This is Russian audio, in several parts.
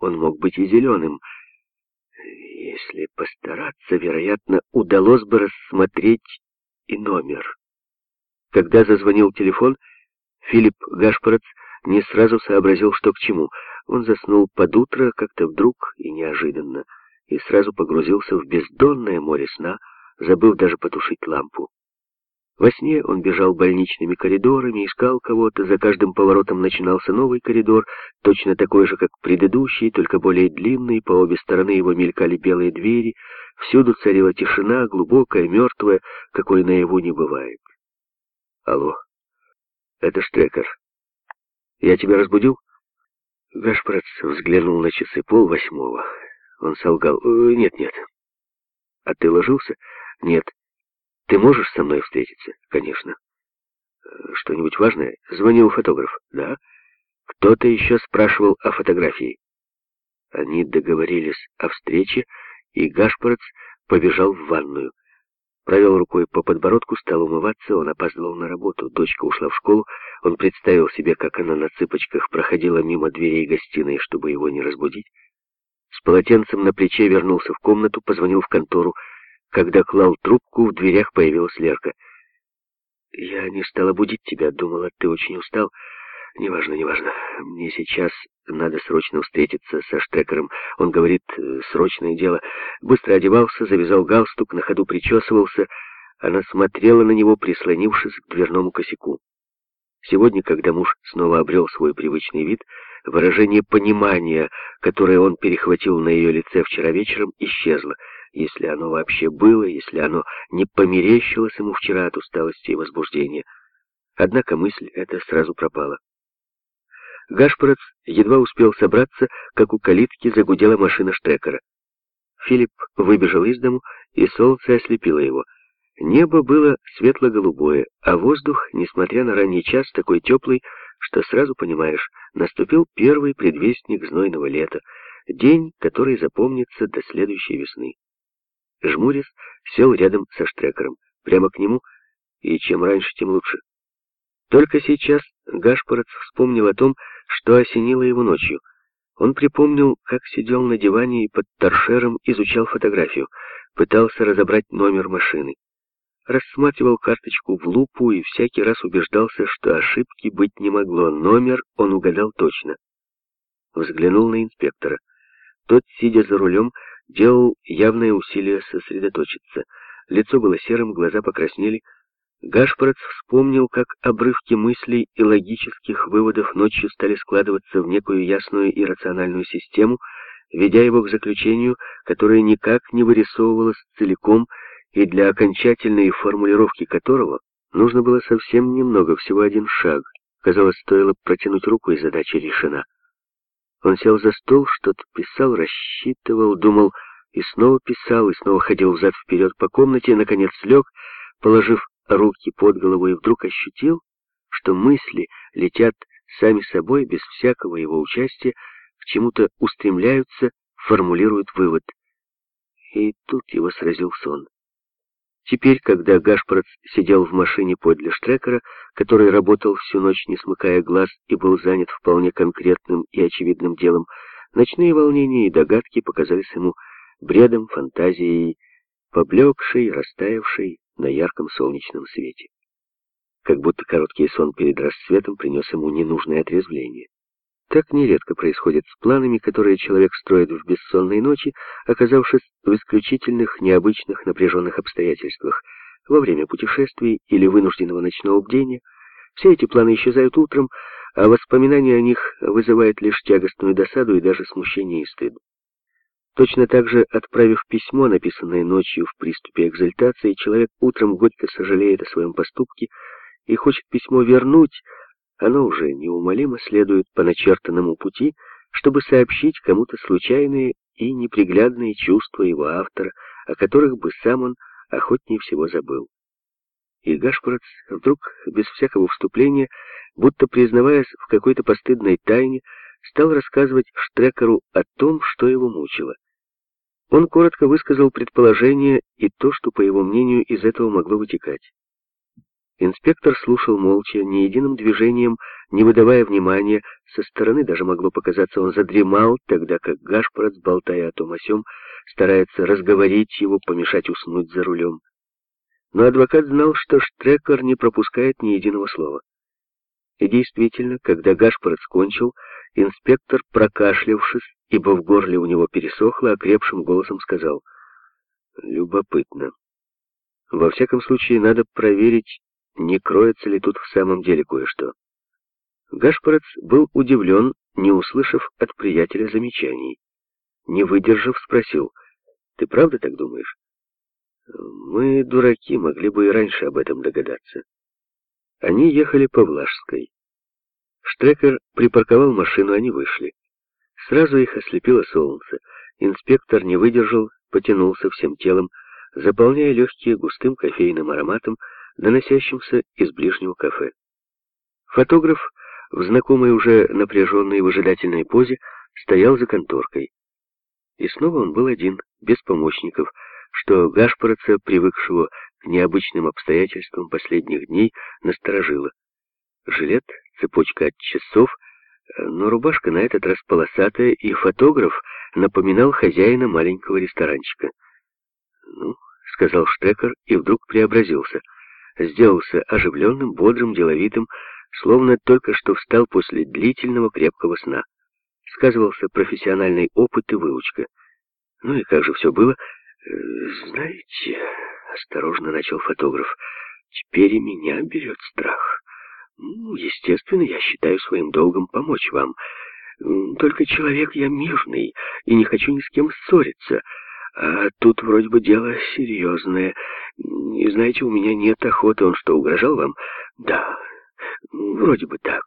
он мог быть и зеленым. Если постараться, вероятно, удалось бы рассмотреть и номер. Когда зазвонил телефон, Филипп Гашпорец не сразу сообразил, что к чему. Он заснул под утро как-то вдруг и неожиданно, и сразу погрузился в бездонное море сна, забыв даже потушить лампу. Во сне он бежал больничными коридорами, искал кого-то, за каждым поворотом начинался новый коридор, точно такой же, как предыдущий, только более длинный, по обе стороны его мелькали белые двери, всюду царила тишина, глубокая, мертвая, какой наяву не бывает. Алло, это Штрекер. Я тебя разбудил? Гашпрац взглянул на часы пол восьмого. Он солгал. «Э, нет, нет. А ты ложился? Нет. Ты можешь со мной встретиться? Конечно. Э, что-нибудь важное? Звонил фотограф. Да. Кто-то еще спрашивал о фотографии. Они договорились о встрече, и Гашпорец побежал в ванную. Провел рукой по подбородку, стал умываться, он опаздывал на работу. Дочка ушла в школу, он представил себе, как она на цыпочках проходила мимо дверей гостиной, чтобы его не разбудить. С полотенцем на плече вернулся в комнату, позвонил в контору, когда клал трубку, в дверях появилась Лерка. «Я не стала будить тебя, думала, ты очень устал. Неважно, неважно. Мне сейчас надо срочно встретиться со Штекером. Он говорит, э, срочное дело. Быстро одевался, завязал галстук, на ходу причесывался. Она смотрела на него, прислонившись к дверному косяку. Сегодня, когда муж снова обрел свой привычный вид, выражение понимания, которое он перехватил на ее лице вчера вечером, исчезло если оно вообще было, если оно не померещилось ему вчера от усталости и возбуждения. Однако мысль эта сразу пропала. Гашпорец едва успел собраться, как у калитки загудела машина Штекера. Филипп выбежал из дому, и солнце ослепило его. Небо было светло-голубое, а воздух, несмотря на ранний час, такой теплый, что сразу понимаешь, наступил первый предвестник знойного лета, день, который запомнится до следующей весны. Жмурис сел рядом со Штрекером, прямо к нему, и чем раньше, тем лучше. Только сейчас Гашпорец вспомнил о том, что осенило его ночью. Он припомнил, как сидел на диване и под торшером изучал фотографию, пытался разобрать номер машины. Рассматривал карточку в лупу и всякий раз убеждался, что ошибки быть не могло. Номер он угадал точно. Взглянул на инспектора. Тот, сидя за рулем, делал явное усилие сосредоточиться. Лицо было серым, глаза покраснели. Гашпорец вспомнил, как обрывки мыслей и логических выводов ночью стали складываться в некую ясную и рациональную систему, ведя его к заключению, которое никак не вырисовывалось целиком и для окончательной формулировки которого нужно было совсем немного, всего один шаг. Казалось, стоило протянуть руку, и задача решена. Он сел за стол, что-то писал, рассчитывал, думал, и снова писал, и снова ходил взад-вперед по комнате, и, наконец, лег, положив руки под голову, и вдруг ощутил, что мысли летят сами собой, без всякого его участия, к чему-то устремляются, формулируют вывод. И тут его сразил сон. Теперь, когда Гашпорт сидел в машине подле Штрекера, который работал всю ночь, не смыкая глаз, и был занят вполне конкретным и очевидным делом, ночные волнения и догадки показались ему бредом, фантазией, поблекшей, растаявшей на ярком солнечном свете. Как будто короткий сон перед рассветом принес ему ненужное отрезвление. Так нередко происходит с планами, которые человек строит в бессонные ночи, оказавшись в исключительных, необычных, напряженных обстоятельствах, во время путешествий или вынужденного ночного бдения. Все эти планы исчезают утром, а воспоминания о них вызывают лишь тягостную досаду и даже смущение и стыд. Точно так же, отправив письмо, написанное ночью в приступе экзальтации, человек утром горько сожалеет о своем поступке и хочет письмо вернуть, оно уже неумолимо следует по начертанному пути, чтобы сообщить кому-то случайные и неприглядные чувства его автора, о которых бы сам он охотнее всего забыл. И Гашпорец вдруг, без всякого вступления, будто признаваясь в какой-то постыдной тайне, стал рассказывать Штрекеру о том, что его мучило. Он коротко высказал предположение и то, что, по его мнению, из этого могло вытекать. Инспектор слушал молча, ни единым движением, не выдавая внимания. Со стороны даже могло показаться, он задремал, тогда как Гашпорот, болтая о том о сём, старается разговорить его, помешать уснуть за рулем. Но адвокат знал, что Штрекер не пропускает ни единого слова. И действительно, когда Гашпорот скончил, инспектор, прокашлявшись, ибо в горле у него пересохло, окрепшим голосом сказал, «Любопытно. Во всяком случае, надо проверить, не кроется ли тут в самом деле кое-что. Гашпорец был удивлен, не услышав от приятеля замечаний. Не выдержав, спросил, «Ты правда так думаешь?» «Мы, дураки, могли бы и раньше об этом догадаться». Они ехали по Влажской. Штрекер припарковал машину, они вышли. Сразу их ослепило солнце. Инспектор не выдержал, потянулся всем телом, заполняя легкие густым кофейным ароматом, доносящимся из ближнего кафе. Фотограф в знакомой уже напряженной выжидательной позе стоял за конторкой. И снова он был один, без помощников, что Гашпороца, привыкшего к необычным обстоятельствам последних дней, насторожило. Жилет, цепочка от часов, но рубашка на этот раз полосатая, и фотограф напоминал хозяина маленького ресторанчика. «Ну», — сказал Штекер и вдруг преобразился — сделался оживленным, бодрым, деловитым, словно только что встал после длительного крепкого сна. Сказывался профессиональный опыт и выучка. Ну и как же все было? Э, знаете, осторожно начал фотограф, теперь и меня берет страх. Ну, естественно, я считаю своим долгом помочь вам. Только человек я мирный и не хочу ни с кем ссориться. А тут вроде бы дело серьезное. И знаете, у меня нет охоты. Он что, угрожал вам? Да, вроде бы так.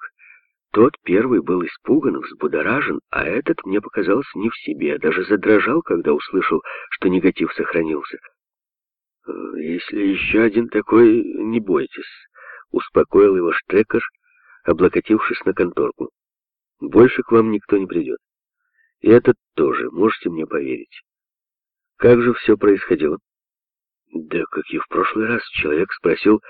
Тот первый был испуган, взбудоражен, а этот, мне показалось, не в себе. Даже задрожал, когда услышал, что негатив сохранился. «Если еще один такой, не бойтесь», — успокоил его Штекер, облокотившись на конторку. «Больше к вам никто не придет. И этот тоже, можете мне поверить». Как же все происходило? Да как и в прошлый раз, человек спросил,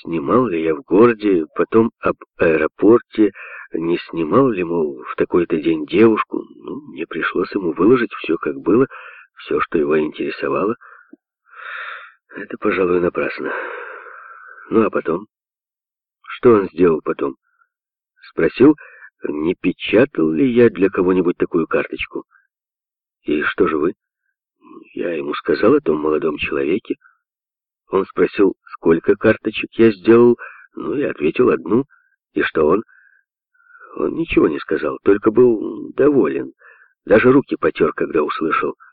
снимал ли я в городе, потом об аэропорте, не снимал ли, мол, в такой-то день девушку. Ну, мне пришлось ему выложить все, как было, все, что его интересовало. Это, пожалуй, напрасно. Ну, а потом? Что он сделал потом? Спросил, не печатал ли я для кого-нибудь такую карточку. И что же вы? Я ему сказал о том молодом человеке. Он спросил, сколько карточек я сделал, ну и ответил одну. И что он? Он ничего не сказал, только был доволен. Даже руки потер, когда услышал —